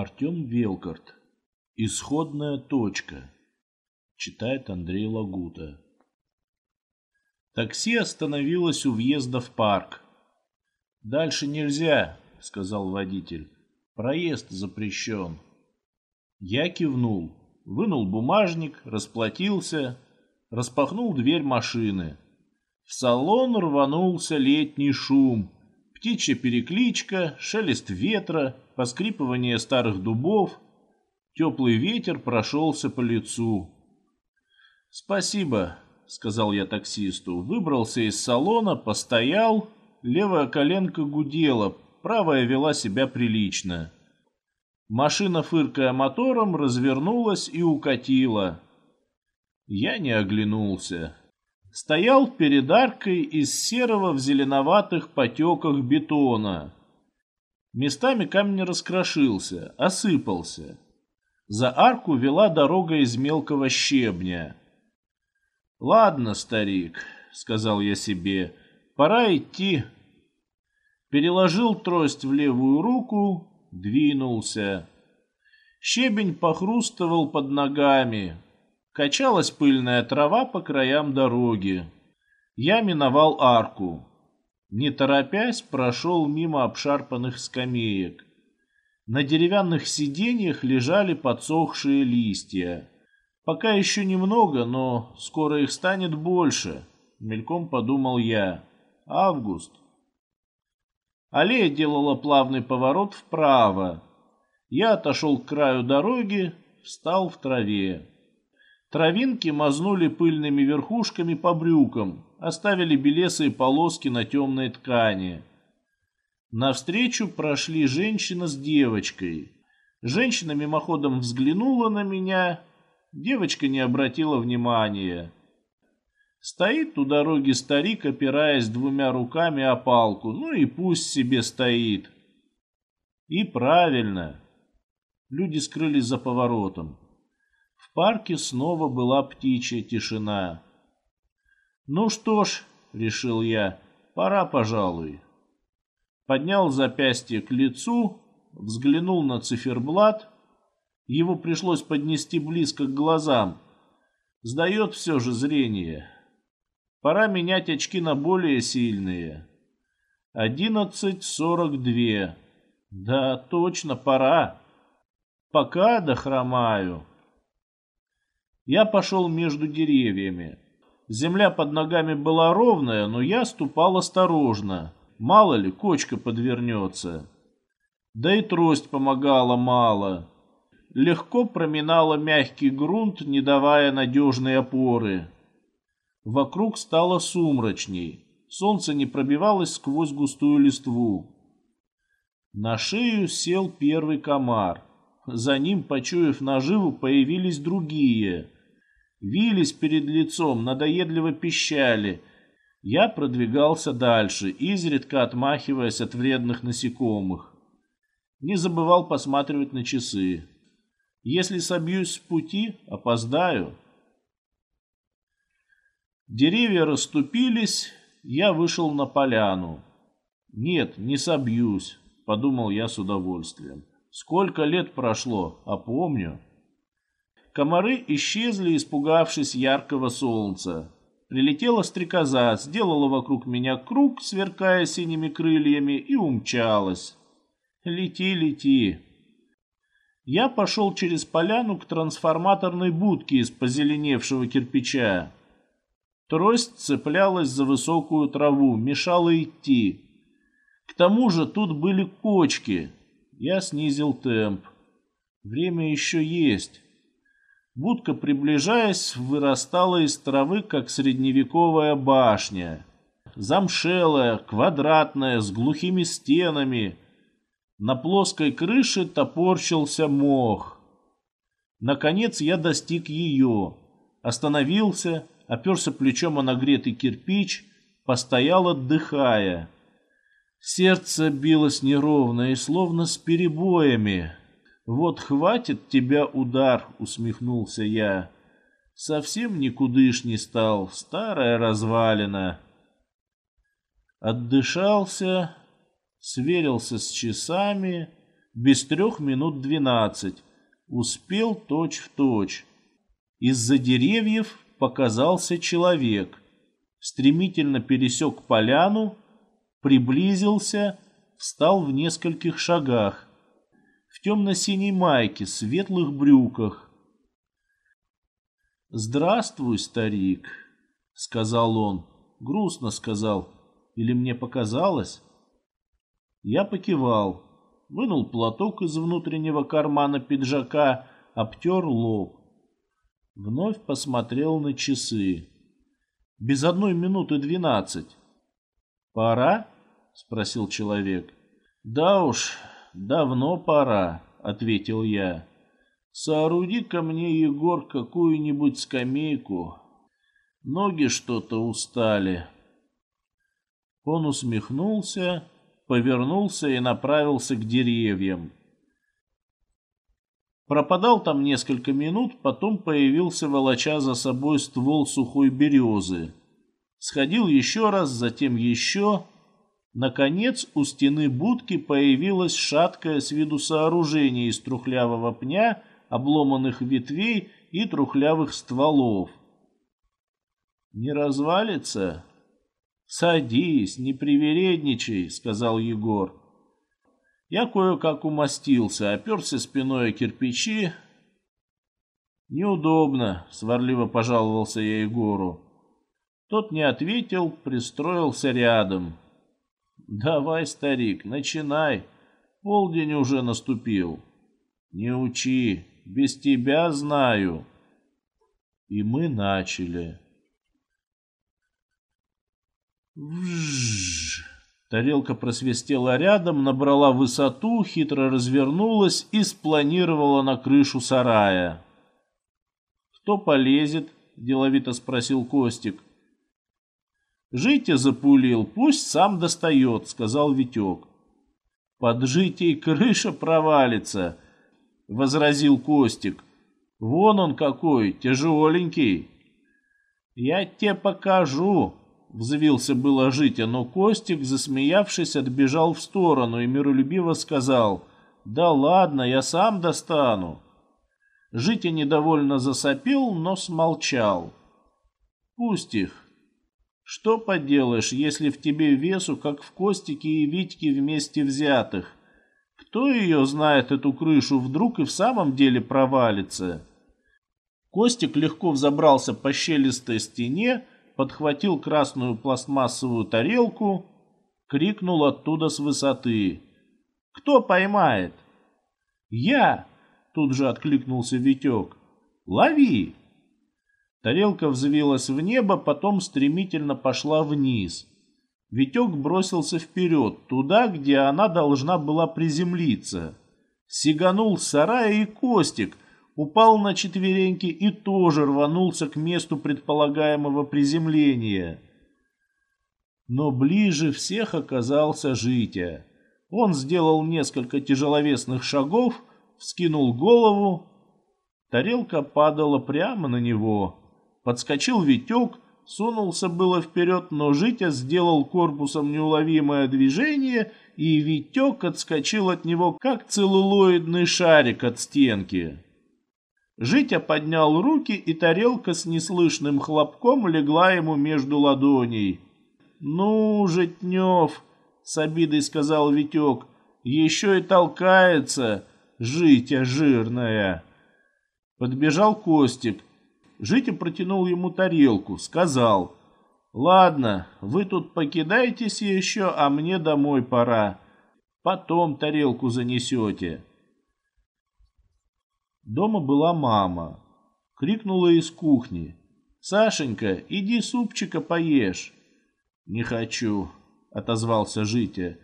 Артем Велкарт. Исходная точка. Читает Андрей Лагута. Такси остановилось у въезда в парк. «Дальше нельзя», — сказал водитель. «Проезд запрещен». Я кивнул, вынул бумажник, расплатился, распахнул дверь машины. В салон рванулся летний шум, птичья перекличка, шелест ветра, поскрипывание старых дубов. Теплый ветер прошелся по лицу. «Спасибо», — сказал я таксисту. Выбрался из салона, постоял. Левая коленка гудела, правая вела себя прилично. Машина, фыркая мотором, развернулась и укатила. Я не оглянулся стоял перед аркой из серого в зеленоватых потеках бетона. Местами камень раскрошился, осыпался. За арку вела дорога из мелкого щебня. «Ладно, старик», — сказал я себе, — «пора идти». Переложил трость в левую руку, двинулся. Щебень похрустывал под ногами, Качалась пыльная трава по краям дороги. Я миновал арку. Не торопясь, прошел мимо обшарпанных скамеек. На деревянных сиденьях лежали подсохшие листья. Пока еще немного, но скоро их станет больше, мельком подумал я. Август. Аллея делала плавный поворот вправо. Я отошел к краю дороги, встал в траве. Травинки мазнули пыльными верхушками по брюкам, оставили белесые полоски на темной ткани. Навстречу прошли женщина с девочкой. Женщина мимоходом взглянула на меня, девочка не обратила внимания. Стоит у дороги старик, опираясь двумя руками о палку, ну и пусть себе стоит. И правильно. Люди скрылись за поворотом. Парке снова была птичья тишина. «Ну что ж», — решил я, — «пора, пожалуй». Поднял запястье к лицу, взглянул на циферблат. Его пришлось поднести близко к глазам. Сдает все же зрение. Пора менять очки на более сильные. Одиннадцать сорок две. Да, точно, пора. Пока дохромаю. Я пошел между деревьями. Земля под ногами была ровная, но я ступал осторожно. Мало ли, кочка подвернется. Да и трость помогала мало. Легко проминала мягкий грунт, не давая надежной опоры. Вокруг стало сумрачней. Солнце не пробивалось сквозь густую листву. На шею сел первый комар. За ним, почуяв наживу, появились другие вились перед лицом, надоедливо пищали. Я продвигался дальше, изредка отмахиваясь от вредных насекомых. Не забывал посматривать на часы. Если собьюсь с пути, опоздаю. Деревья расступились, я вышел на поляну. Нет, не собьюсь, подумал я с удовольствием. Сколько лет прошло, а помню. Комары исчезли, испугавшись яркого солнца. Прилетела стрекоза, сделала вокруг меня круг, сверкая синими крыльями, и умчалась. Лети, лети. Я пошел через поляну к трансформаторной будке из позеленевшего кирпича. Трость цеплялась за высокую траву, мешала идти. К тому же тут были кочки. Я снизил темп. Время еще есть. Будка, приближаясь, вырастала из травы, как средневековая башня. Замшелая, квадратная, с глухими стенами. На плоской крыше топорщился мох. Наконец я достиг ее. Остановился, оперся плечом о нагретый кирпич, постоял, отдыхая. Сердце билось неровно и словно с перебоями. «Вот хватит тебя удар», — усмехнулся я. «Совсем никудышний стал, старая развалина». Отдышался, сверился с часами, Без трех минут двенадцать. Успел точь в точь. Из-за деревьев показался человек. Стремительно пересек поляну, приблизился, встал в нескольких шагах. В темно-синей майке, светлых брюках. «Здравствуй, старик», — сказал он. Грустно сказал. Или мне показалось? Я покивал, вынул платок из внутреннего кармана пиджака, обтер лоб. Вновь посмотрел на часы. Без одной минуты двенадцать. «Пора?» — спросил человек. «Да уж, давно пора», — ответил я. «Сооруди ко мне, Егор, какую-нибудь скамейку. Ноги что-то устали». Он усмехнулся, повернулся и направился к деревьям. Пропадал там несколько минут, потом появился, волоча за собой ствол сухой березы. Сходил еще раз, затем еще. Наконец у стены будки появилось шаткое с виду сооружение из трухлявого пня, обломанных ветвей и трухлявых стволов. «Не развалится?» «Садись, не привередничай», — сказал Егор. Я кое-как умостился, оперся спиной о кирпичи. «Неудобно», — сварливо пожаловался я Егору. Тот не ответил, пристроился рядом. «Давай, старик, начинай. Полдень уже наступил. Не учи, без тебя знаю». И мы начали. Вжжж. Тарелка просвистела рядом, набрала высоту, хитро развернулась и спланировала на крышу сарая. «Кто полезет?» – деловито спросил Костик. «Житя запулил, пусть сам достает», – сказал Витек. «Под житей крыша провалится», – возразил Костик. «Вон он какой, тяжеленький». «Я тебе покажу», Взвился было Житя, но Костик, засмеявшись, отбежал в сторону и миролюбиво сказал «Да ладно, я сам достану». Житя недовольно засопел, но смолчал. «Пусть их. Что поделаешь, если в тебе весу, как в Костике и Витьке вместе взятых? Кто ее знает, эту крышу, вдруг и в самом деле провалится?» Костик легко взобрался по щелистой стене, подхватил красную пластмассовую тарелку, крикнул оттуда с высоты. «Кто поймает?» «Я!» — тут же откликнулся Витек. «Лови!» Тарелка взвилась в небо, потом стремительно пошла вниз. Витек бросился вперед, туда, где она должна была приземлиться. Сиганул с и Костик — упал на четвереньки и тоже рванулся к месту предполагаемого приземления. Но ближе всех оказался Житя. Он сделал несколько тяжеловесных шагов, вскинул голову. Тарелка падала прямо на него. Подскочил Витек, сунулся было вперед, но Житя сделал корпусом неуловимое движение, и Витек отскочил от него, как целлулоидный шарик от стенки. Житя поднял руки, и тарелка с неслышным хлопком легла ему между ладоней. «Ну, Житнев!» — с обидой сказал Витек. «Еще и толкается, Житя жирная!» Подбежал Костик. Житя протянул ему тарелку, сказал. «Ладно, вы тут покидайтесь еще, а мне домой пора. Потом тарелку занесете». Дома была мама. Крикнула из кухни. «Сашенька, иди супчика поешь». «Не хочу», — отозвался Житя.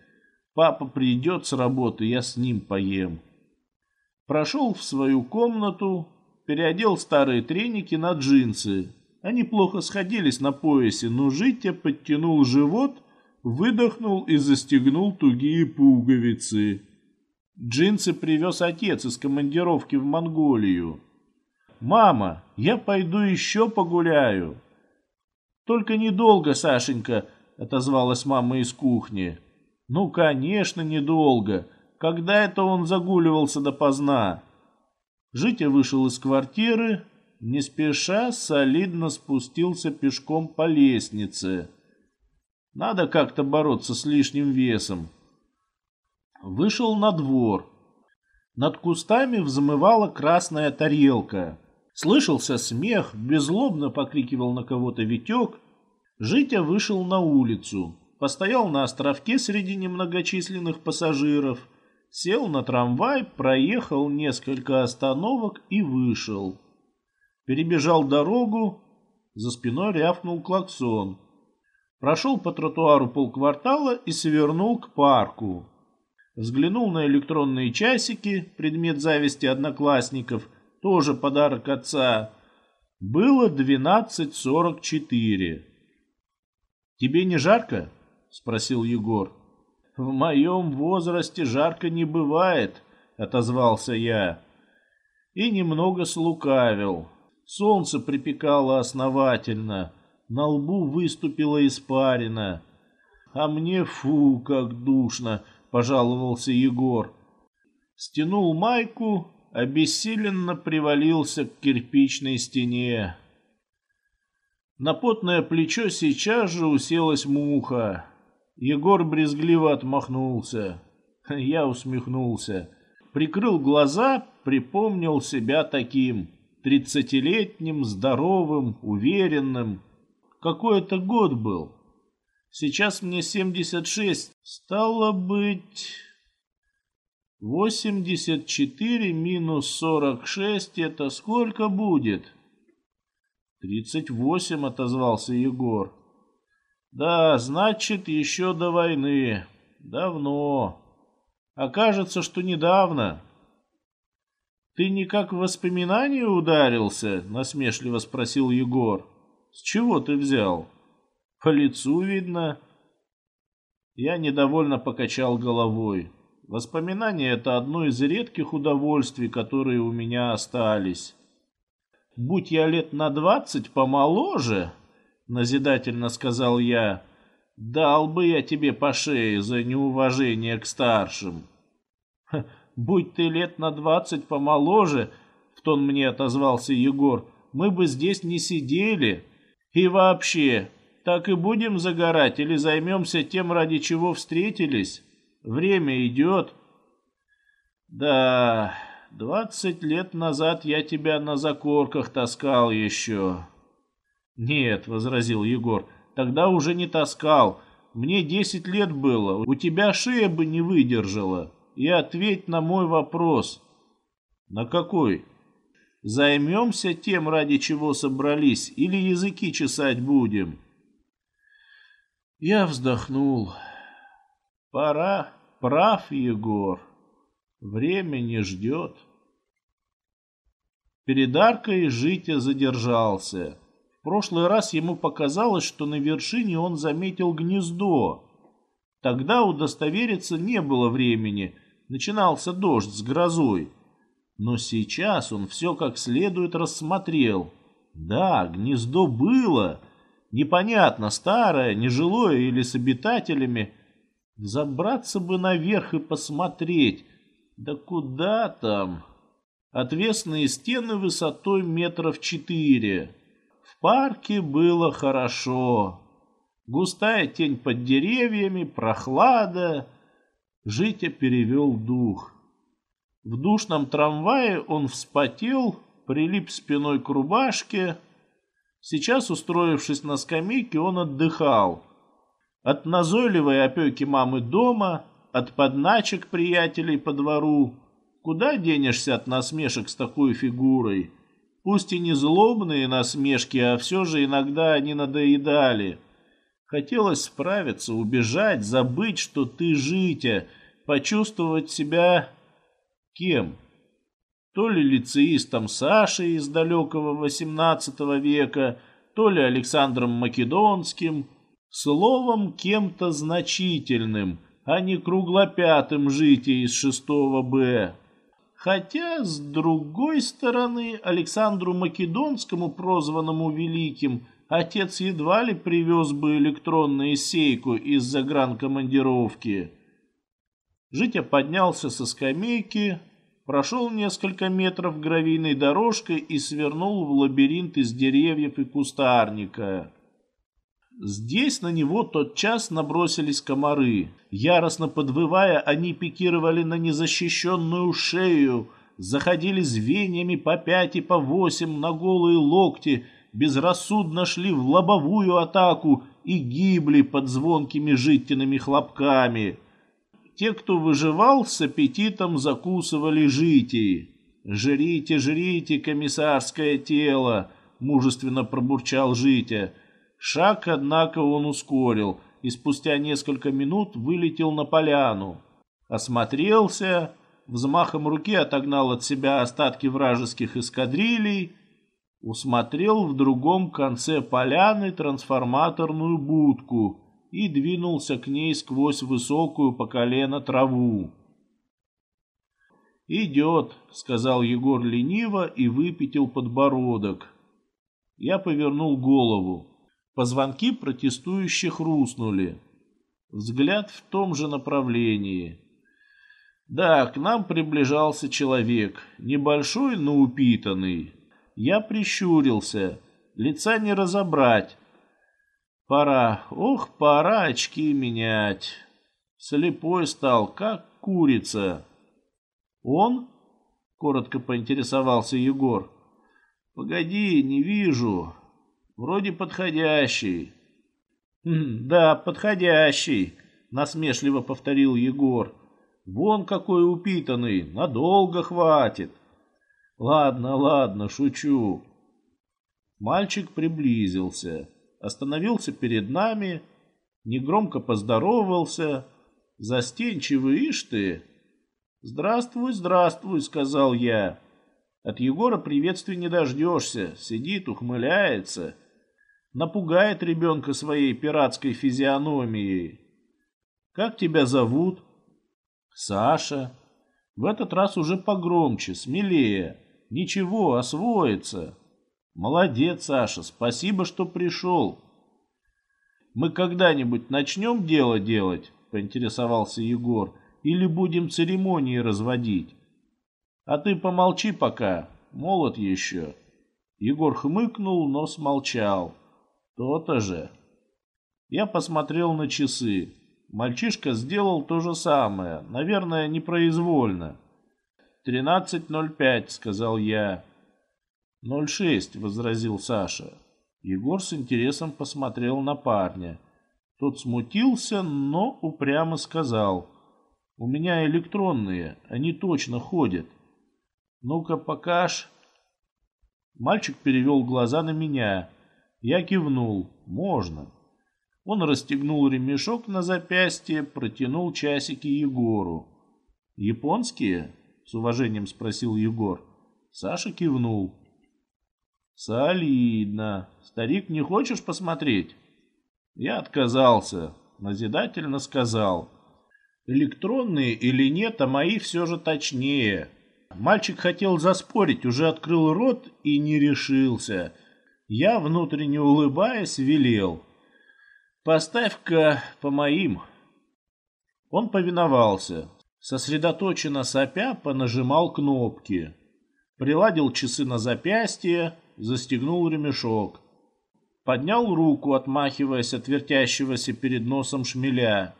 «Папа придет с работы, я с ним поем». Прошел в свою комнату, переодел старые треники на джинсы. Они плохо сходились на поясе, но Житя подтянул живот, выдохнул и застегнул тугие пуговицы. Джинсы привез отец из командировки в Монголию. «Мама, я пойду еще погуляю». «Только недолго, Сашенька», — отозвалась мама из кухни. «Ну, конечно, недолго. Когда это он загуливался допоздна? Житя вышел из квартиры, не спеша солидно спустился пешком по лестнице. Надо как-то бороться с лишним весом. Вышел на двор. Над кустами взмывала красная тарелка. Слышался смех, беззлобно покрикивал на кого-то Витек. Житя вышел на улицу, постоял на островке среди немногочисленных пассажиров, сел на трамвай, проехал несколько остановок и вышел. Перебежал дорогу, за спиной рявкнул клаксон. Прошел по тротуару полквартала и свернул к парку. Взглянул на электронные часики, предмет зависти одноклассников, тоже подарок отца. Было 12.44. «Тебе не жарко?» — спросил Егор. «В моем возрасте жарко не бывает», — отозвался я. И немного слукавил. Солнце припекало основательно, на лбу выступила испарина. «А мне фу, как душно!» пожаловался Егор. Стянул майку, обессиленно привалился к кирпичной стене. На потное плечо сейчас же уселась муха. Егор брезгливо отмахнулся. Я усмехнулся. Прикрыл глаза, припомнил себя таким. Тридцатилетним, здоровым, уверенным. Какой это год был? Сейчас мне 76. Стало быть... 84 минус 46 это сколько будет? 38, отозвался Егор. Да, значит, еще до войны. Давно. Окажется, что недавно. Ты никак в воспоминания ударился? Насмешливо спросил Егор. С чего ты взял? По лицу видно. Я недовольно покачал головой. Воспоминания — это одно из редких удовольствий, которые у меня остались. «Будь я лет на двадцать помоложе», — назидательно сказал я, — «дал бы я тебе по шее за неуважение к старшим». «Будь ты лет на двадцать помоложе», — в тон мне отозвался Егор, — «мы бы здесь не сидели. И вообще, так и будем загорать или займемся тем, ради чего встретились? Время идет. Да, двадцать лет назад я тебя на закорках таскал еще. Нет, возразил Егор, тогда уже не таскал. Мне десять лет было, у тебя шея бы не выдержала. И ответь на мой вопрос. На какой? Займемся тем, ради чего собрались, или языки чесать будем?» Я вздохнул. Пора, прав Егор. Время не ждет. Перед аркой Житя задержался. Прошлый раз ему показалось, что на вершине он заметил гнездо. Тогда удостовериться не было времени, начинался дождь с грозой. Но сейчас он все как следует рассмотрел. Да, гнездо было — Непонятно, старое, нежилое или с обитателями. Забраться бы наверх и посмотреть. Да куда там? Отвесные стены высотой метров четыре. Парке было хорошо. Густая тень под деревьями, прохлада. Житя перевел дух. В душном трамвае он вспотел, прилип спиной к рубашке, Сейчас, устроившись на скамейке, он отдыхал. От назойливой опеки мамы дома, от подначек приятелей по двору. Куда денешься от насмешек с такой фигурой? Пусть и не злобные насмешки, а все же иногда они надоедали. Хотелось справиться, убежать, забыть, что ты житя, почувствовать себя кем? то ли лицеистом Сашей из далекого XVIII века, то ли Александром Македонским, словом, кем-то значительным, а не круглопятым житие из 6 Б. Хотя, с другой стороны, Александру Македонскому, прозванному Великим, отец едва ли привез бы электронную сейку из загранкомандировки. Житя поднялся со скамейки, прошел несколько метров гравийной дорожкой и свернул в лабиринт из деревьев и кустарника. Здесь на него тотчас набросились комары. Яростно подвывая, они пикировали на незащищенную шею, заходили звеньями по пять и по восемь на голые локти, безрассудно шли в лобовую атаку и гибли под звонкими життиными хлопками. Те, кто выживал, с аппетитом закусывали житий. «Жрите, жрите, комиссарское тело!» — мужественно пробурчал Житя. Шаг, однако, он ускорил и спустя несколько минут вылетел на поляну. Осмотрелся, взмахом руки отогнал от себя остатки вражеских эскадрилей, усмотрел в другом конце поляны трансформаторную будку и двинулся к ней сквозь высокую по колено траву. «Идет», — сказал Егор лениво и выпятил подбородок. Я повернул голову. Позвонки протестующих хрустнули. Взгляд в том же направлении. Да, к нам приближался человек, небольшой, но упитанный. Я прищурился, лица не разобрать. Пора, ох, пора очки менять. Слепой стал, как курица. Он? Коротко поинтересовался Егор. Погоди, не вижу. Вроде подходящий. «Хм, да, подходящий, насмешливо повторил Егор. Вон какой упитанный, надолго хватит. Ладно, ладно, шучу. Мальчик приблизился, остановился перед нами, негромко поздоровался. Застенчивый, ишь ты. Здравствуй, здравствуй, сказал я. От Егора приветствия не дождешься, сидит, ухмыляется напугает ребенка своей пиратской физиономией. Как тебя зовут? Саша. В этот раз уже погромче, смелее. Ничего, освоится. Молодец, Саша, спасибо, что пришел. Мы когда-нибудь начнем дело делать, поинтересовался Егор, или будем церемонии разводить? А ты помолчи пока, молод еще. Егор хмыкнул, но смолчал. То-то же. Я посмотрел на часы. Мальчишка сделал то же самое, наверное, непроизвольно. «Тринадцать ноль пять», — сказал я. «Ноль шесть», — возразил Саша. Егор с интересом посмотрел на парня. Тот смутился, но упрямо сказал. «У меня электронные, они точно ходят. Ну-ка, покаж». Мальчик перевел глаза на меня. Я кивнул. Можно. Он расстегнул ремешок на запястье, протянул часики Егору. «Японские?» — с уважением спросил Егор. Саша кивнул. «Солидно. Старик, не хочешь посмотреть?» Я отказался. Назидательно сказал. «Электронные или нет, а мои все же точнее». Мальчик хотел заспорить, уже открыл рот и не решился — я, внутренне улыбаясь, велел. «Поставь-ка по моим». Он повиновался. Сосредоточенно сопя понажимал кнопки. Приладил часы на запястье, застегнул ремешок. Поднял руку, отмахиваясь от вертящегося перед носом шмеля.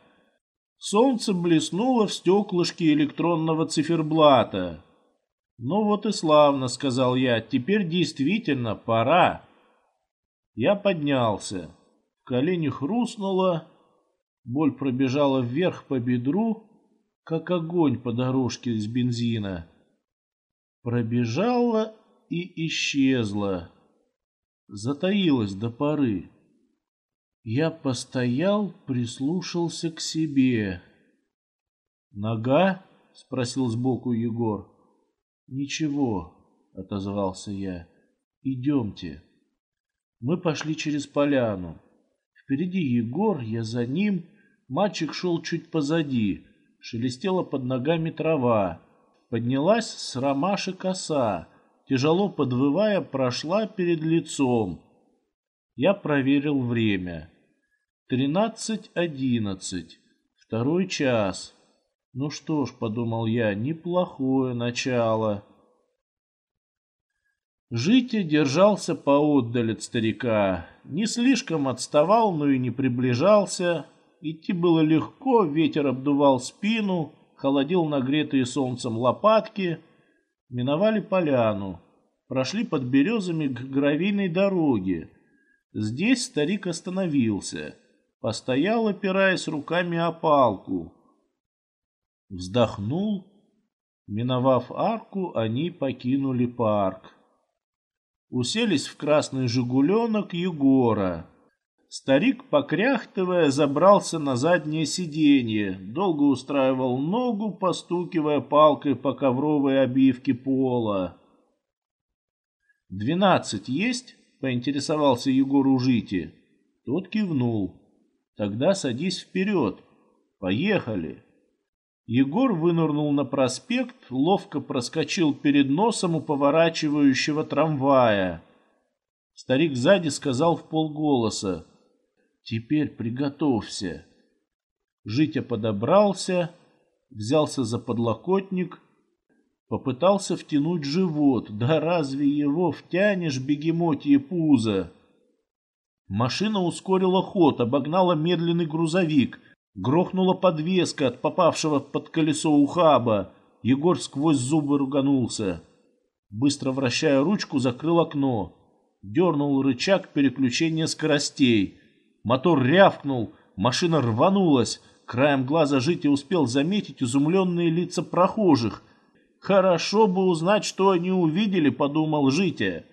Солнце блеснуло в стеклышке электронного циферблата. «Ну вот и славно», — сказал я, — «теперь действительно пора». Я поднялся. В колени хрустнуло, боль пробежала вверх по бедру, как огонь по дорожке из бензина. Пробежала и исчезла, затаилась до поры. Я постоял, прислушался к себе. «Нога?» — спросил сбоку Егор. «Ничего», — отозвался я. «Идемте». Мы пошли через поляну. Впереди Егор, я за ним. Мальчик шел чуть позади. Шелестела под ногами трава. Поднялась с ромаши коса. Тяжело подвывая, прошла перед лицом. Я проверил время. Тринадцать одиннадцать. Второй час. Ну что ж, подумал я, неплохое начало. Житя держался поотдаль от старика, не слишком отставал, но и не приближался. Идти было легко, ветер обдувал спину, холодил нагретые солнцем лопатки. Миновали поляну, прошли под березами к гравийной дороге. Здесь старик остановился, постоял, опираясь руками о палку. Вздохнул. Миновав арку, они покинули парк. Уселись в красный «Жигуленок» Егора. Старик, покряхтывая, забрался на заднее сиденье, долго устраивал ногу, постукивая палкой по ковровой обивке пола. «Двенадцать есть?» — поинтересовался Егор у Жити. Тот кивнул. «Тогда садись вперед. Поехали!» Егор вынырнул на проспект, ловко проскочил перед носом у поворачивающего трамвая. Старик сзади сказал в полголоса. «Теперь приготовься». Житя подобрался, взялся за подлокотник, попытался втянуть живот. Да разве его втянешь, бегемотье пузо? Машина ускорила ход, обогнала медленный грузовик — Грохнула подвеска от попавшего под колесо ухаба. Егор сквозь зубы руганулся. Быстро вращая ручку, закрыл окно. Дернул рычаг переключения скоростей. Мотор рявкнул, машина рванулась. Краем глаза Жити успел заметить изумленные лица прохожих. «Хорошо бы узнать, что они увидели», — подумал Житя.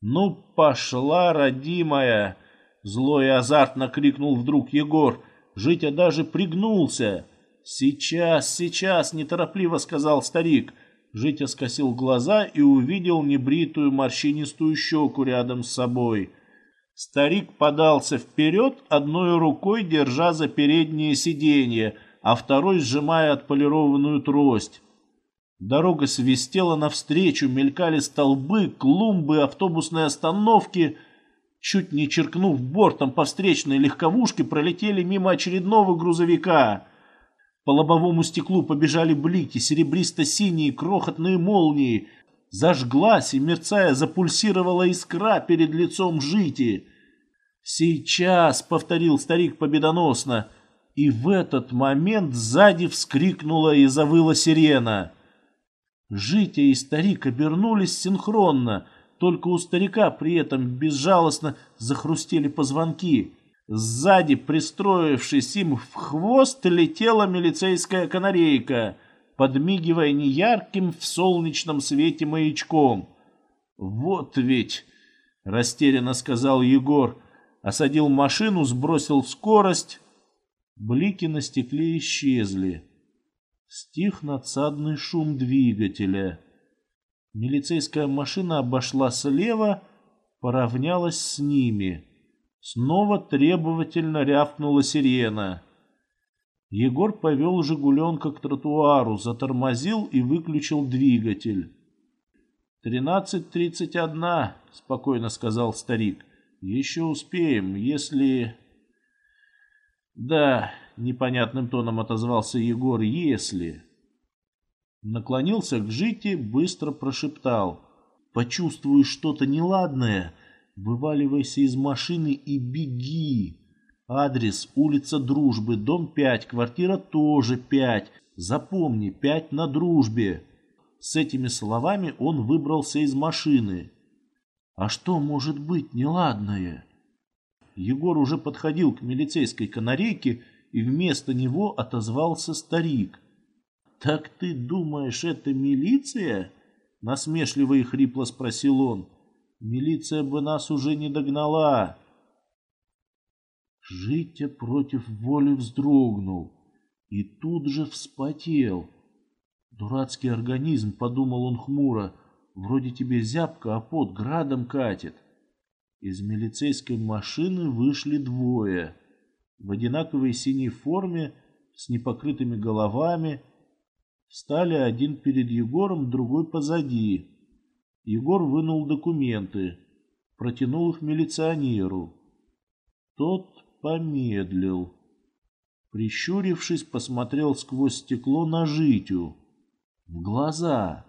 «Ну, пошла, родимая!» Злой и азартно крикнул вдруг Егор. Житя даже пригнулся. «Сейчас, сейчас!» – неторопливо сказал старик. Житя скосил глаза и увидел небритую морщинистую щеку рядом с собой. Старик подался вперед, одной рукой держа за переднее сиденье, а второй сжимая отполированную трость. Дорога свистела навстречу, мелькали столбы, клумбы, автобусные остановки – чуть не черкнув бортом по встречной легковушке, пролетели мимо очередного грузовика. По лобовому стеклу побежали блики, серебристо-синие крохотные молнии. Зажглась и, мерцая, запульсировала искра перед лицом жити. «Сейчас!» — повторил старик победоносно. И в этот момент сзади вскрикнула и завыла сирена. Житя и старик обернулись синхронно — только у старика при этом безжалостно захрустели позвонки. Сзади, пристроившись им в хвост, летела милицейская канарейка, подмигивая неярким в солнечном свете маячком. «Вот ведь!» — растерянно сказал Егор. Осадил машину, сбросил скорость. Блики на стекле исчезли. Стих надсадный шум двигателя. Милицейская машина обошла слева, поравнялась с ними. Снова требовательно рявкнула сирена. Егор повел «Жигуленка» к тротуару, затормозил и выключил двигатель. «Тринадцать тридцать одна», — спокойно сказал старик. «Еще успеем, если...» «Да», — непонятным тоном отозвался Егор, — «если...» Наклонился к Жите, быстро прошептал. «Почувствуешь что-то неладное, вываливайся из машины и беги. Адрес улица Дружбы, дом 5, квартира тоже 5. Запомни, 5 на Дружбе». С этими словами он выбрался из машины. «А что может быть неладное?» Егор уже подходил к милицейской канарейке, и вместо него отозвался старик – «Так ты думаешь, это милиция?» Насмешливо и хрипло спросил он. «Милиция бы нас уже не догнала!» Житя против воли вздрогнул и тут же вспотел. «Дурацкий организм», — подумал он хмуро, — «вроде тебе зябко, а под градом катит». Из милицейской машины вышли двое. В одинаковой синей форме, с непокрытыми головами, Встали один перед Егором, другой позади. Егор вынул документы, протянул их милиционеру. Тот помедлил. Прищурившись, посмотрел сквозь стекло на Житю. В глаза.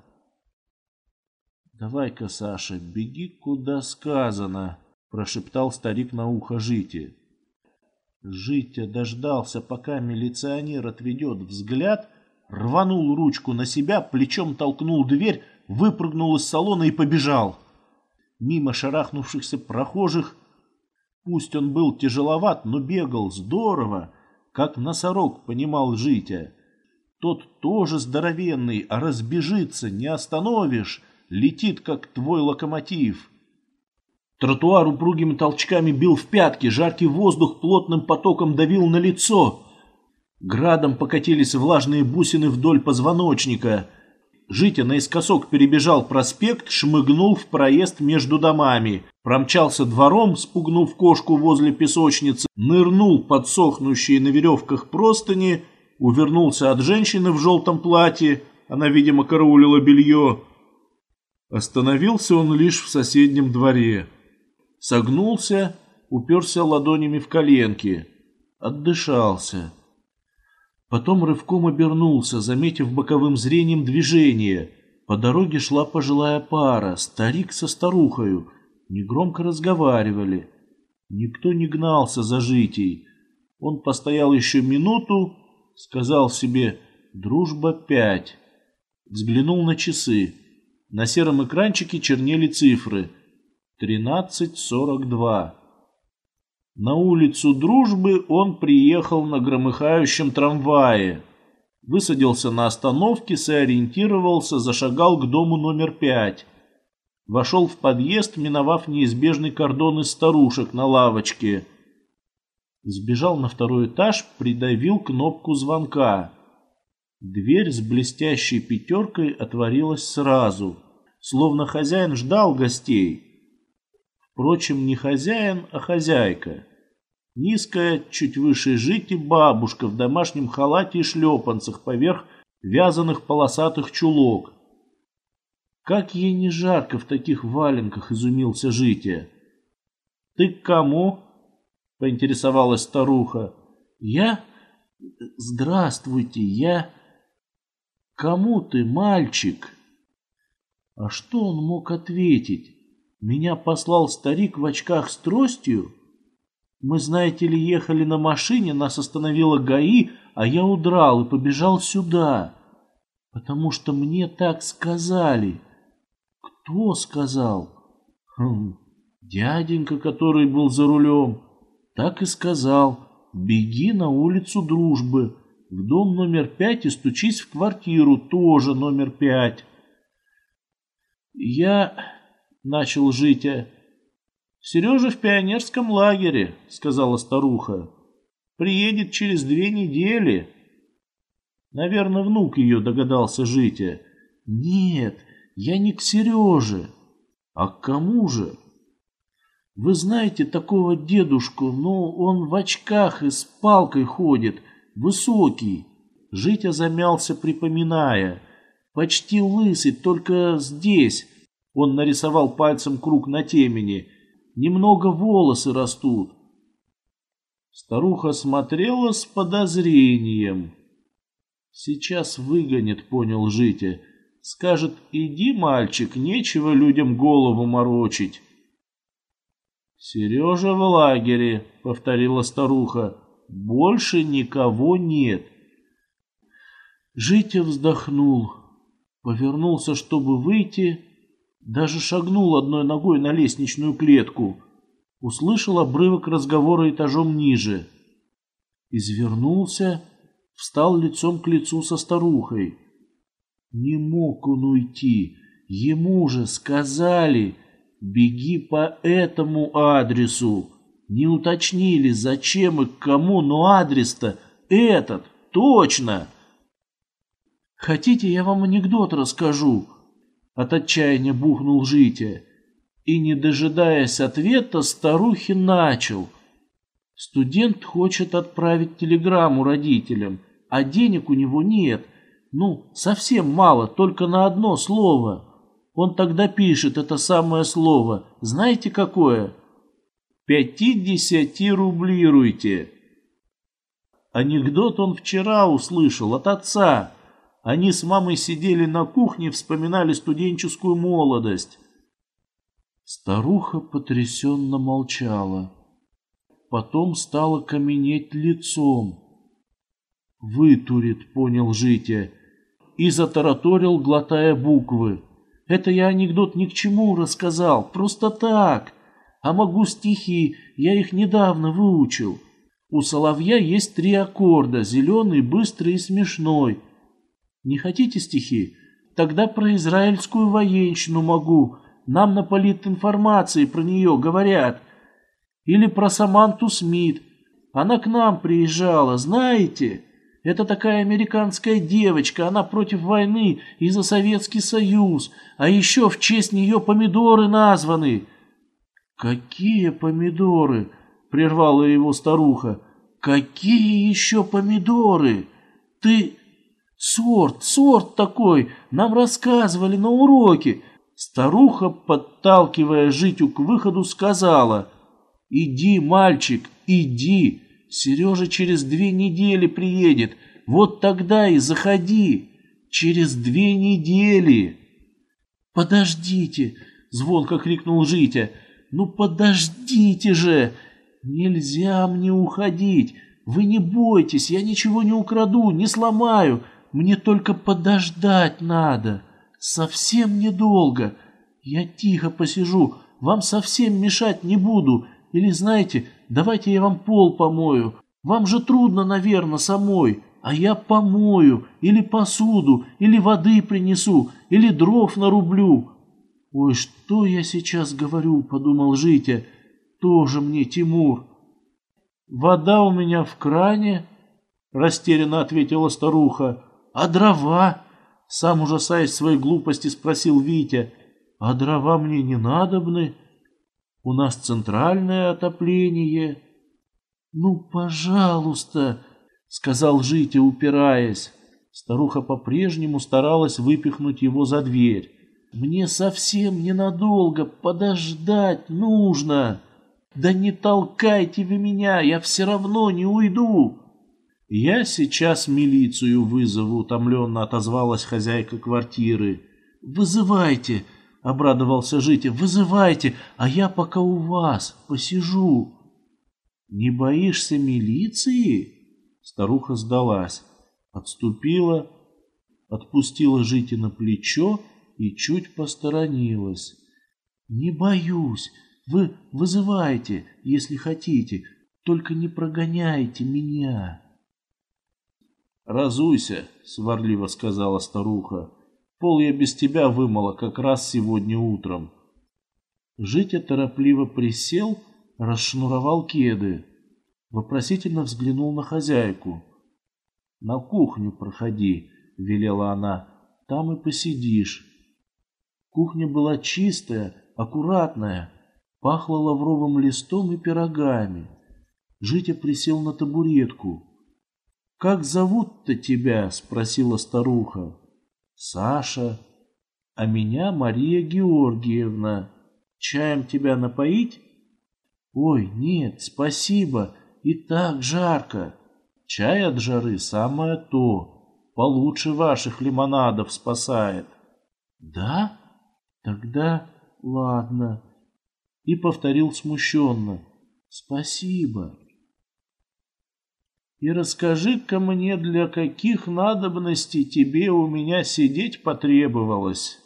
«Давай-ка, Саша, беги, куда сказано», — прошептал старик на ухо Жите. Житя дождался, пока милиционер отведет взгляд, рванул ручку на себя, плечом толкнул дверь, выпрыгнул из салона и побежал. Мимо шарахнувшихся прохожих, пусть он был тяжеловат, но бегал здорово, как носорог, понимал Житя. Тот тоже здоровенный, а разбежится, не остановишь, летит, как твой локомотив. Тротуар упругими толчками бил в пятки, жаркий воздух плотным потоком давил на лицо. Градом покатились влажные бусины вдоль позвоночника. Житя наискосок перебежал проспект, шмыгнул в проезд между домами, промчался двором, спугнув кошку возле песочницы, нырнул под сохнущие на веревках простыни, увернулся от женщины в желтом платье, она, видимо, караулила белье. Остановился он лишь в соседнем дворе. Согнулся, уперся ладонями в коленки. Отдышался. Потом рывком обернулся, заметив боковым зрением движение. По дороге шла пожилая пара, старик со старухою. Негромко разговаривали. Никто не гнался за житей. Он постоял еще минуту, сказал себе «Дружба пять». Взглянул на часы. На сером экранчике чернели цифры – 13.42. На улицу Дружбы он приехал на громыхающем трамвае. Высадился на остановке, сориентировался, зашагал к дому номер пять. Вошел в подъезд, миновав неизбежный кордон из старушек на лавочке. Сбежал на второй этаж, придавил кнопку звонка. Дверь с блестящей пятеркой отворилась сразу, словно хозяин ждал гостей. Впрочем, не хозяин, а хозяйка. Низкая, чуть выше жити бабушка в домашнем халате и шлепанцах поверх вязаных полосатых чулок. Как ей не жарко в таких валенках, изумился Житя. Ты к кому? Поинтересовалась старуха. Я? Здравствуйте, я... Кому ты, мальчик? А что он мог ответить? Меня послал старик в очках с тростью? Мы, знаете ли, ехали на машине, нас остановила ГАИ, а я удрал и побежал сюда, потому что мне так сказали. Кто сказал? Хм, дяденька, который был за рулем, так и сказал. Беги на улицу Дружбы, в дом номер пять и стучись в квартиру, тоже номер пять. Я — начал Житя. «Сережа в пионерском лагере», — сказала старуха. «Приедет через две недели». Наверное, внук ее догадался Житя. «Нет, я не к Сереже. А к кому же?» «Вы знаете такого дедушку, но он в очках и с палкой ходит, высокий». Житя замялся, припоминая. «Почти лысый, только здесь, он нарисовал пальцем круг на темени. Немного волосы растут. Старуха смотрела с подозрением. Сейчас выгонит, понял Житя. Скажет, иди, мальчик, нечего людям голову морочить. Сережа в лагере, повторила старуха. Больше никого нет. Житя вздохнул, повернулся, чтобы выйти, даже шагнул одной ногой на лестничную клетку. Услышал обрывок разговора этажом ниже. Извернулся, встал лицом к лицу со старухой. Не мог он уйти. Ему же сказали, беги по этому адресу. Не уточнили, зачем и к кому, но адрес-то этот, точно. Хотите, я вам анекдот расскажу? От отчаяния бухнул Житя. И, не дожидаясь ответа, старухи начал. Студент хочет отправить телеграмму родителям, а денег у него нет. Ну, совсем мало, только на одно слово. Он тогда пишет это самое слово. Знаете какое? Пятидесяти рублируйте. Анекдот он вчера услышал от отца. Они с мамой сидели на кухне, вспоминали студенческую молодость. Старуха потрясенно молчала. Потом стала каменеть лицом. «Вытурит», — понял Житя, и затараторил, глотая буквы. «Это я анекдот ни к чему рассказал, просто так. А могу стихи, я их недавно выучил. У соловья есть три аккорда, зеленый, быстрый и смешной. Не хотите стихи? Тогда про израильскую военщину могу. Нам на политинформации про нее говорят. Или про Саманту Смит. Она к нам приезжала, знаете? Это такая американская девочка, она против войны и за Советский Союз. А еще в честь нее помидоры названы. Какие помидоры? Прервала его старуха. Какие еще помидоры? Ты... Сорт, сорт такой, нам рассказывали на уроке. Старуха, подталкивая Житю к выходу, сказала, «Иди, мальчик, иди, Сережа через две недели приедет, вот тогда и заходи, через две недели». «Подождите!» — звонко крикнул Житя. «Ну подождите же! Нельзя мне уходить! Вы не бойтесь, я ничего не украду, не сломаю, мне только подождать надо!» совсем недолго. Я тихо посижу, вам совсем мешать не буду. Или, знаете, давайте я вам пол помою. Вам же трудно, наверное, самой, а я помою, или посуду, или воды принесу, или дров нарублю. Ой, что я сейчас говорю, подумал Житя. Тоже мне Тимур. Вода у меня в кране, растерянно ответила старуха. А дрова? Сам ужасаясь своей глупости, спросил Витя. «А дрова мне не надобны? У нас центральное отопление». «Ну, пожалуйста», — сказал Житя, упираясь. Старуха по-прежнему старалась выпихнуть его за дверь. «Мне совсем ненадолго подождать нужно. Да не толкайте вы меня, я все равно не уйду». «Я сейчас милицию вызову», — утомленно отозвалась хозяйка квартиры. «Вызывайте», — обрадовался Житя, — «вызывайте, а я пока у вас посижу». «Не боишься милиции?» Старуха сдалась, отступила, отпустила Жити на плечо и чуть посторонилась. «Не боюсь. Вы вызывайте, если хотите, только не прогоняйте меня». «Разуйся», — сварливо сказала старуха. «Пол я без тебя вымыла как раз сегодня утром». Житя торопливо присел, расшнуровал кеды. Вопросительно взглянул на хозяйку. «На кухню проходи», — велела она, — «там и посидишь». Кухня была чистая, аккуратная, пахла лавровым листом и пирогами. Житя присел на табуретку. «Как зовут-то тебя?» — спросила старуха. «Саша. А меня Мария Георгиевна. Чаем тебя напоить?» «Ой, нет, спасибо. И так жарко. Чай от жары самое то. Получше ваших лимонадов спасает». «Да? Тогда ладно». И повторил смущенно. «Спасибо». И расскажи-ка мне, для каких надобностей тебе у меня сидеть потребовалось.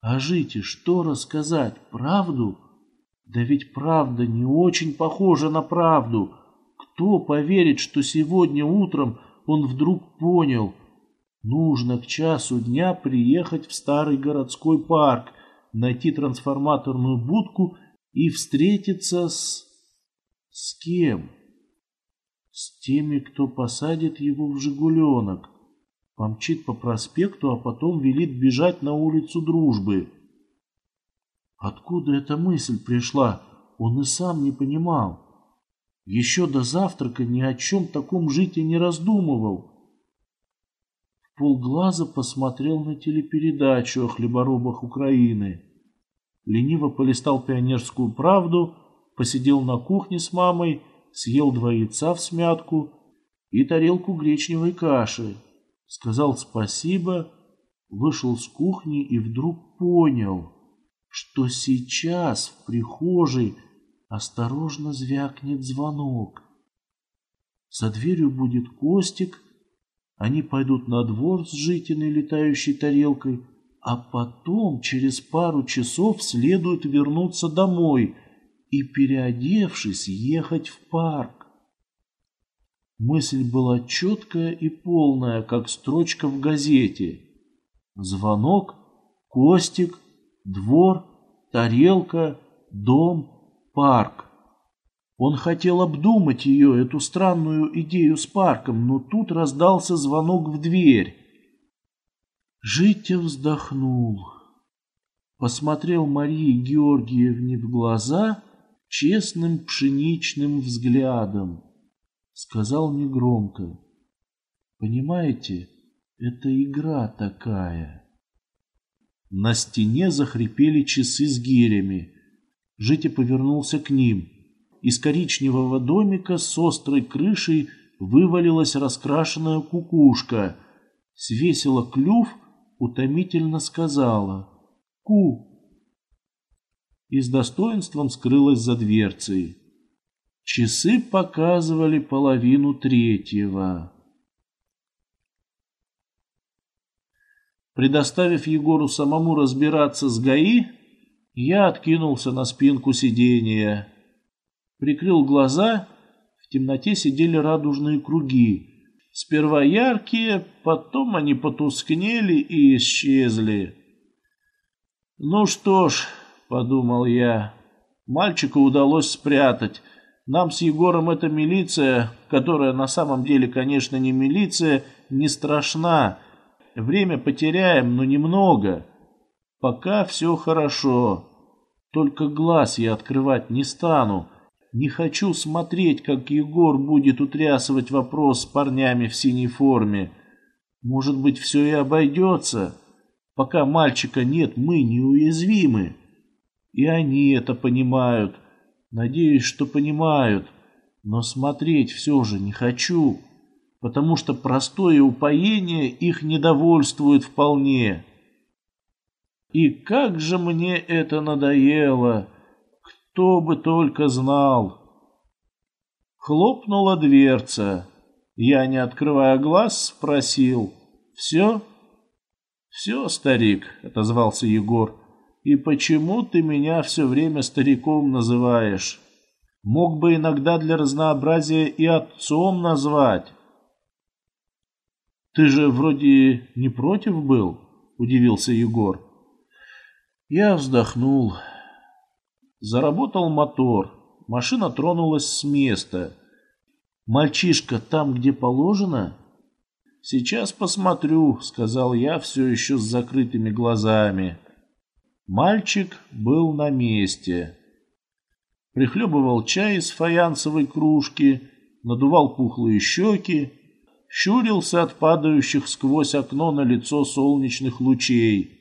А жите, что рассказать? Правду? Да ведь правда не очень похожа на правду. Кто поверит, что сегодня утром он вдруг понял, нужно к часу дня приехать в старый городской парк, найти трансформаторную будку и встретиться с... с кем? С теми, кто посадит его в «Жигуленок», помчит по проспекту, а потом велит бежать на улицу Дружбы. Откуда эта мысль пришла, он и сам не понимал. Еще до завтрака ни о чем таком жить и не раздумывал. В полглаза посмотрел на телепередачу о хлеборобах Украины. Лениво полистал пионерскую правду, посидел на кухне с мамой съел два яйца в смятку, и тарелку гречневой каши. Сказал спасибо, вышел с кухни и вдруг понял, что сейчас в прихожей осторожно звякнет звонок. За дверью будет Костик, они пойдут на двор с житиной летающей тарелкой, а потом через пару часов следует вернуться домой и, переодевшись, ехать в парк. Мысль была четкая и полная, как строчка в газете. Звонок, Костик, двор, тарелка, дом, парк. Он хотел обдумать ее, эту странную идею с парком, но тут раздался звонок в дверь. Житя вздохнул, посмотрел Марии Георгиевне в глаза честным пшеничным взглядом сказал негромко. Понимаете, это игра такая. На стене захрипели часы с гирями. Житя повернулся к ним. Из коричневого домика с острой крышей вывалилась раскрашенная кукушка. Свесила клюв, утомительно сказала «Ку!» И с достоинством скрылась за дверцей. Часы показывали половину третьего. Предоставив Егору самому разбираться с ГАИ, я откинулся на спинку сиденья. Прикрыл глаза, в темноте сидели радужные круги. Сперва яркие, потом они потускнели и исчезли. «Ну что ж», — подумал я, — мальчика удалось спрятать, нам с Егором эта милиция, которая на самом деле, конечно, не милиция, не страшна. Время потеряем, но немного. Пока все хорошо. Только глаз я открывать не стану. Не хочу смотреть, как Егор будет утрясывать вопрос с парнями в синей форме. Может быть, все и обойдется. Пока мальчика нет, мы неуязвимы. И они это понимают. Надеюсь, что понимают, но смотреть все же не хочу, потому что простое упоение их недовольствует вполне. И как же мне это надоело, кто бы только знал. Хлопнула дверца. Я, не открывая глаз, спросил. «Все?» «Все, старик», — отозвался Егор. И почему ты меня все время стариком называешь? Мог бы иногда для разнообразия и отцом назвать. Ты же вроде не против был, удивился Егор. Я вздохнул. Заработал мотор. Машина тронулась с места. Мальчишка там, где положено? Сейчас посмотрю, сказал я все еще с закрытыми глазами. Мальчик был на месте. Прихлебывал чай из фаянсовой кружки, надувал пухлые щеки, щурился от падающих сквозь окно на лицо солнечных лучей.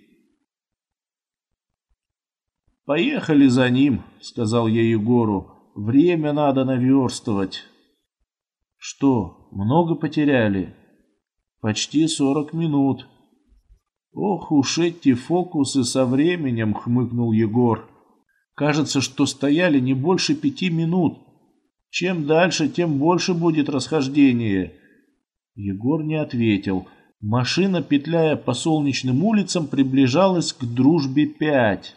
«Поехали за ним», — сказал я Егору. «Время надо наверстывать». «Что, много потеряли?» «Почти сорок минут», Ох уж эти фокусы со временем, хмыкнул Егор. Кажется, что стояли не больше пяти минут. Чем дальше, тем больше будет расхождение. Егор не ответил. Машина, петляя по солнечным улицам, приближалась к дружбе пять.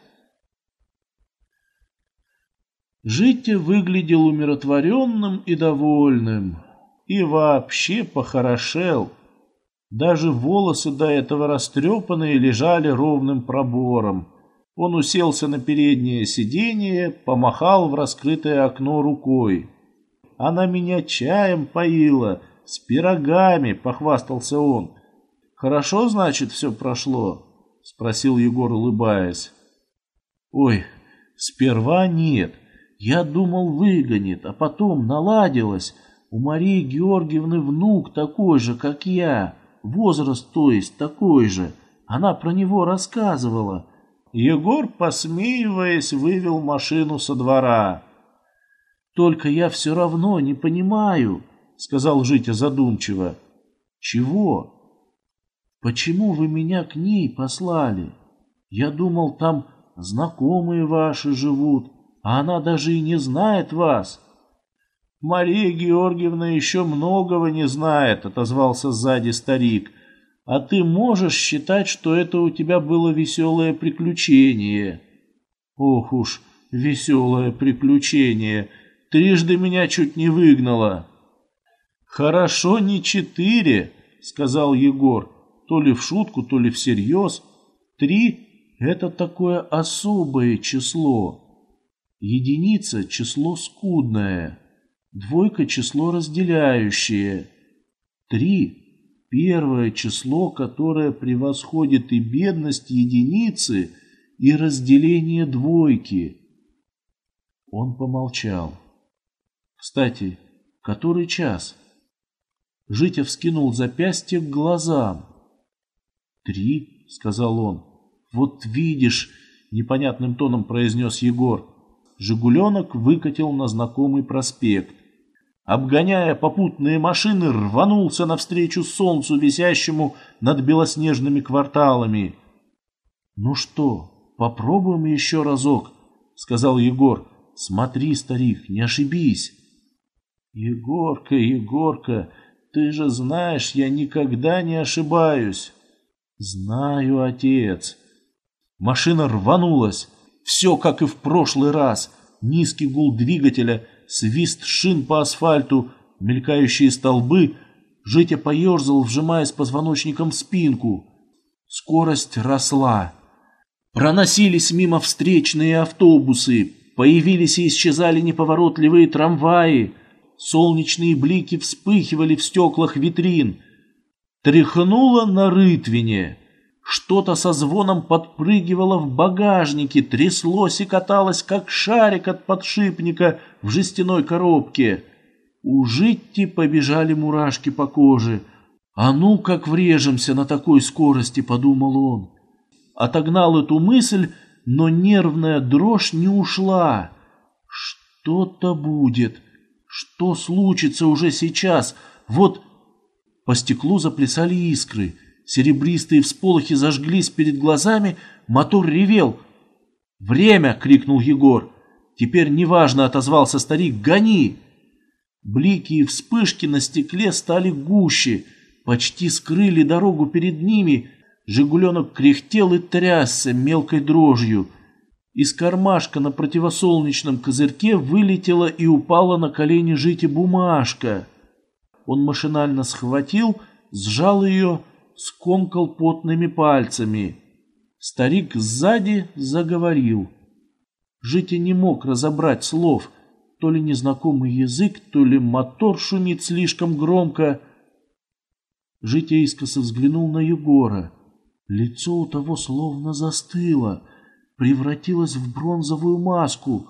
Житя выглядел умиротворенным и довольным. И вообще похорошел. Даже волосы до этого растрепанные лежали ровным пробором. Он уселся на переднее сиденье, помахал в раскрытое окно рукой. «Она меня чаем поила, с пирогами», — похвастался он. «Хорошо, значит, все прошло?» — спросил Егор, улыбаясь. «Ой, сперва нет. Я думал, выгонит, а потом наладилось. У Марии Георгиевны внук такой же, как я». Возраст, то есть, такой же. Она про него рассказывала. Егор, посмеиваясь, вывел машину со двора. Только я все равно не понимаю. — сказал Житя задумчиво. «Чего? Почему вы меня к ней послали? Я думал, там знакомые ваши живут, а она даже и не знает вас». «Мария Георгиевна еще многого не знает», — отозвался сзади старик. «А ты можешь считать, что это у тебя было веселое приключение?» «Ох уж, веселое приключение! Трижды меня чуть не выгнало!» «Хорошо не четыре», — сказал Егор, то ли в шутку, то ли всерьез. «Три — это такое особое число. Единица — число скудное». Двойка – число разделяющее. Три – первое число, которое превосходит и бедность единицы, и разделение двойки. Он помолчал. Кстати, который час? Житя вскинул запястье к глазам. «Три», — сказал он. «Вот видишь», — непонятным тоном произнес Егор. «Жигуленок» выкатил на знакомый проспект обгоняя попутные машины, рванулся навстречу солнцу, висящему над белоснежными кварталами. «Ну что, попробуем еще разок», — сказал Егор. «Смотри, старик, не ошибись». «Егорка, Егорка, ты же знаешь, я никогда не ошибаюсь». «Знаю, отец». Машина рванулась. Все, как и в прошлый раз. Низкий гул двигателя — свист шин по асфальту, мелькающие столбы. Житя поерзал, вжимаясь позвоночником в спинку. Скорость росла. Проносились мимо встречные автобусы, появились и исчезали неповоротливые трамваи. Солнечные блики вспыхивали в стеклах витрин. Тряхнуло на рытвине. Что-то со звоном подпрыгивало в багажнике, тряслось и каталось, как шарик от подшипника в жестяной коробке. У Житти побежали мурашки по коже. «А ну, как врежемся на такой скорости!» — подумал он. Отогнал эту мысль, но нервная дрожь не ушла. Что-то будет. Что случится уже сейчас? Вот по стеклу заплясали искры — Серебристые всполохи зажглись перед глазами, мотор ревел. «Время!» — крикнул Егор. «Теперь неважно!» — отозвался старик. «Гони!» Блики и вспышки на стекле стали гуще, почти скрыли дорогу перед ними. Жигуленок кряхтел и трясся мелкой дрожью. Из кармашка на противосолнечном козырьке вылетела и упала на колени жити бумажка. Он машинально схватил, сжал ее скомкал потными пальцами. Старик сзади заговорил. Житя не мог разобрать слов. То ли незнакомый язык, то ли мотор шумит слишком громко. Житя искоса взглянул на Егора. Лицо у того словно застыло, превратилось в бронзовую маску,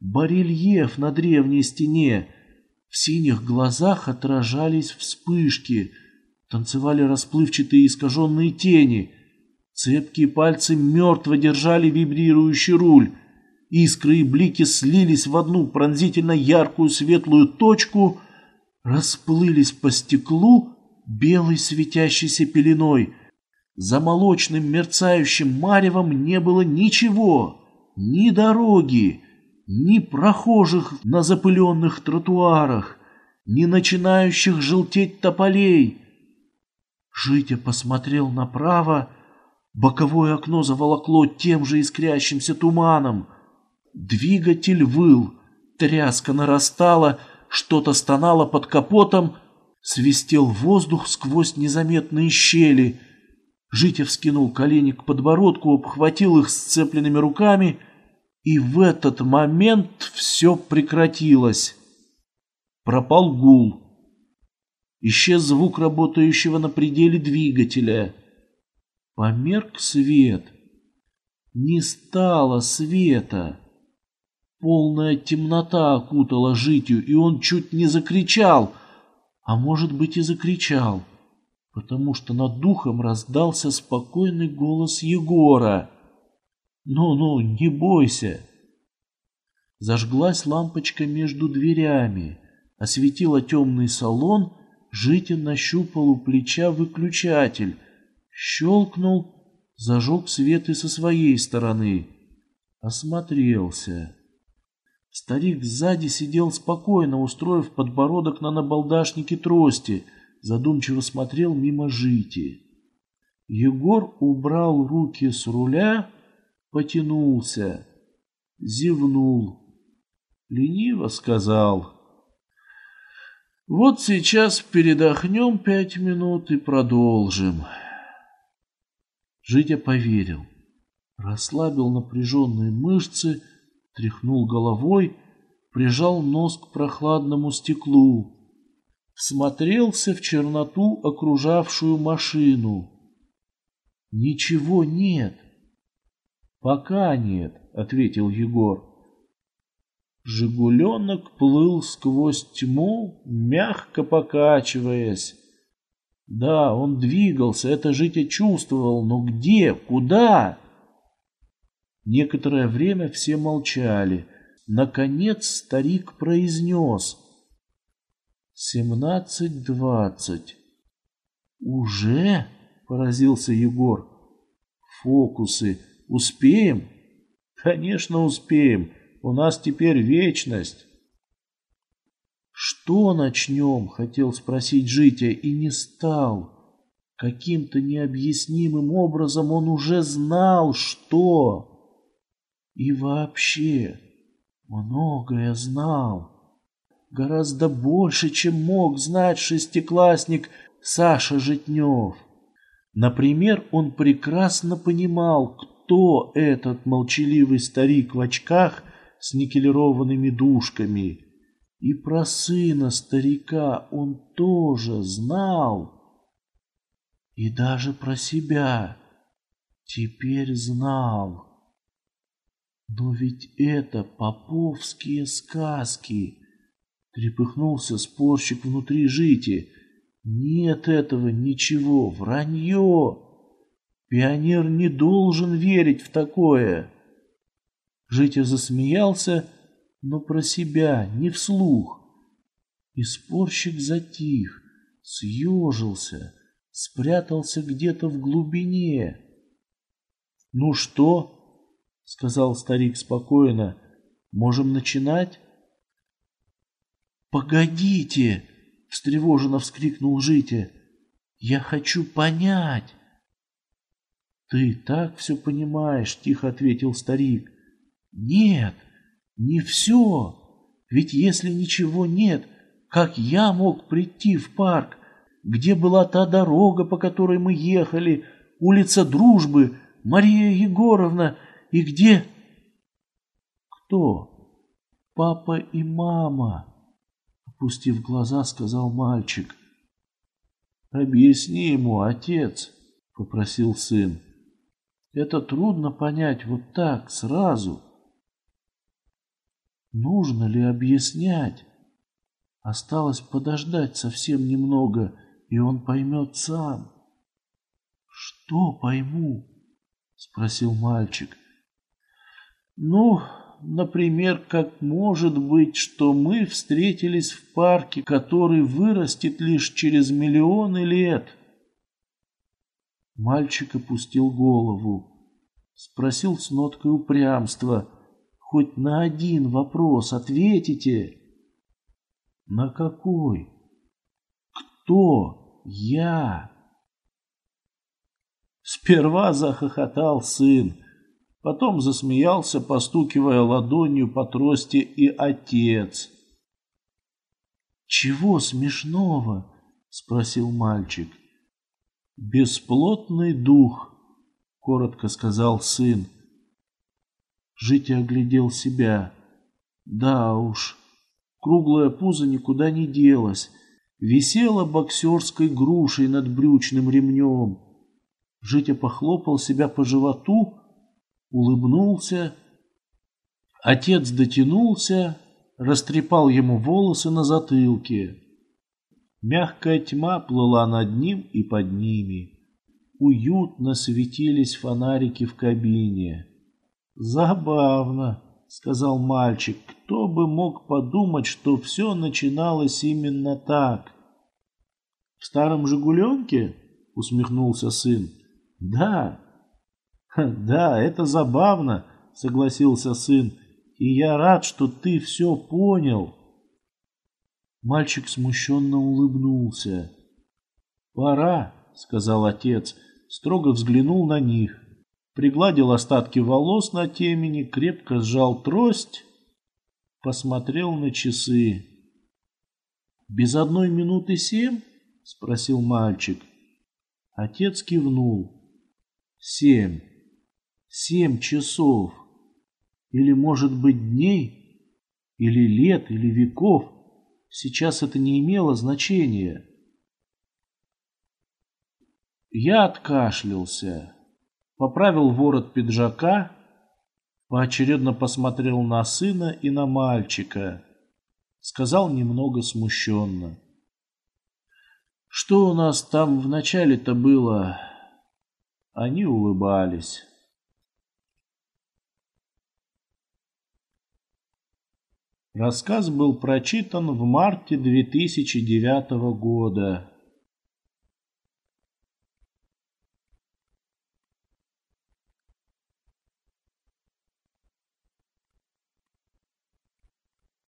барельеф на древней стене. В синих глазах отражались вспышки — Танцевали расплывчатые искаженные тени. Цепкие пальцы мертво держали вибрирующий руль. Искры и блики слились в одну пронзительно яркую светлую точку, расплылись по стеклу белой светящейся пеленой. За молочным мерцающим маревом не было ничего, ни дороги, ни прохожих на запыленных тротуарах, ни начинающих желтеть тополей — Житя посмотрел направо. Боковое окно заволокло тем же искрящимся туманом. Двигатель выл, тряска нарастала, что-то стонало под капотом, свистел воздух сквозь незаметные щели. Житя вскинул колени к подбородку, обхватил их сцепленными руками, и в этот момент все прекратилось. Пропал гул. Исчез звук работающего на пределе двигателя. Померк свет. Не стало света. Полная темнота окутала житию, и он чуть не закричал, а может быть и закричал, потому что над духом раздался спокойный голос Егора. «Ну-ну, не бойся!» Зажглась лампочка между дверями. осветила темный салон, Житя нащупал у плеча выключатель, щелкнул, зажег свет и со своей стороны. Осмотрелся. Старик сзади сидел спокойно, устроив подбородок на набалдашнике трости, задумчиво смотрел мимо жити. Егор убрал руки с руля, потянулся, зевнул. Лениво сказал. Вот сейчас передохнем пять минут и продолжим. Житя поверил, расслабил напряженные мышцы, тряхнул головой, прижал нос к прохладному стеклу, смотрелся в черноту, окружавшую машину. Ничего нет. Пока нет, ответил Егор. Жигуленок плыл сквозь тьму, мягко покачиваясь. Да, он двигался, это Житя чувствовал, но где, куда? Некоторое время все молчали. Наконец старик произнес. «Семнадцать двадцать». «Уже?» — поразился Егор. «Фокусы. Успеем?» «Конечно, успеем. У нас теперь вечность». «Что начнем?» — хотел спросить Житя и не стал. Каким-то необъяснимым образом он уже знал, что... И вообще многое знал. Гораздо больше, чем мог знать шестиклассник Саша Житнев. Например, он прекрасно понимал, кто этот молчаливый старик в очках с никелированными дужками. И про сына старика он тоже знал. И даже про себя теперь знал. Но ведь это поповские сказки. Трепыхнулся спорщик внутри жити. Нет этого ничего, вранье. Пионер не должен верить в такое. Житя засмеялся, но про себя, не вслух. И спорщик затих, съежился, спрятался где-то в глубине. «Ну что?» — сказал старик спокойно. «Можем начинать?» «Погодите!» — встревоженно вскрикнул Житя. «Я хочу понять!» «Ты так все понимаешь», — тихо ответил старик. «Нет, не все. Ведь если ничего нет, как я мог прийти в парк? Где была та дорога, по которой мы ехали? Улица Дружбы, Мария Егоровна и где? Кто? Папа и мама. Опустив глаза, сказал мальчик. Объясни ему, отец, попросил сын. Это трудно понять вот так, сразу. Нужно ли объяснять? Осталось подождать совсем немного, и он поймет сам. Что пойму? Спросил мальчик. Ну, например, как может быть, что мы встретились в парке, который вырастет лишь через миллионы лет? Мальчик опустил голову, спросил с ноткой упрямства. Хоть на один вопрос ответите. На какой? Кто? Я? Сперва захохотал сын. Потом засмеялся, постукивая ладонью по трости и отец. «Чего смешного?» — спросил мальчик. «Бесплотный дух», — коротко сказал сын. Житя оглядел себя. Да уж, круглое пузо никуда не делось. Висела боксерской грушей над брючным ремнем. Житя похлопал себя по животу, улыбнулся. Отец дотянулся, растрепал ему волосы на затылке. Мягкая тьма плыла над ним и под ними. Уютно светились фонарики в кабине. «Забавно», — сказал мальчик. Кто бы мог подумать, что все начиналось именно так? В старом «Жигуленке»? Усмехнулся сын. Да, да, это забавно, согласился сын. И я рад, что ты все понял. Мальчик смущенно улыбнулся. «Пора», — сказал отец, строго взглянул на них, пригладил остатки волос на темени, крепко сжал трость, посмотрел на часы. «Без одной минуты семь?» — спросил мальчик. Отец кивнул. «Семь. Семь часов. Или, может быть, дней? Или лет, или веков? Сейчас это не имело значения». Я откашлялся, поправил ворот пиджака, поочередно посмотрел на сына и на мальчика, сказал немного смущенно. «Что у нас там в начале-то было?» Они улыбались. Рассказ был прочитан в марте 2009 года.